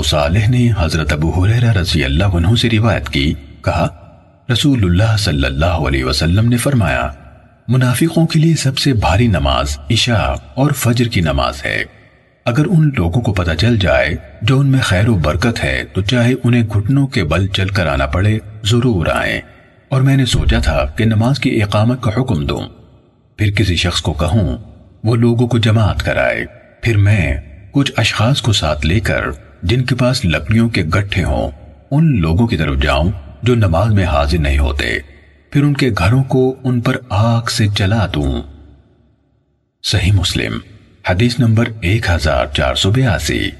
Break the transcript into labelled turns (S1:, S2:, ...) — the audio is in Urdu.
S1: ابو صالح نے حضرت ابو حریرہ رضی اللہ عنہ سے روایت کی، کہا، رسول اللہ صلی اللہ علیہ وسلم نے فرمایا، منافقوں کے لیے سب سے بھاری نماز عشاء اور فجر کی نماز ہے۔ اگر ان لوگوں کو پتہ چل جائے جو ان میں خیر و برکت ہے، تو چاہے انہیں گھٹنوں کے بل چل کر آنا پڑے، ضرور آئیں۔ اور میں نے سوچا تھا کہ نماز کی اقامت کا حکم دوں۔ پھر کسی شخص کو کہوں، وہ لوگوں کو جماعت کرائے۔ پھر میں کچھ اشخاص کو ساتھ لے کر جن کے پاس لکڑیوں کے گٹھے ہوں، ان لوگوں کی طرف جاؤں جو نماز میں حاضر نہیں ہوتے۔ پھر ان کے گھروں کو ان پر آگ سے چلا دوں۔ صحیح مسلم، حدیث نمبر ایک ہزار چار سو بیاسی۔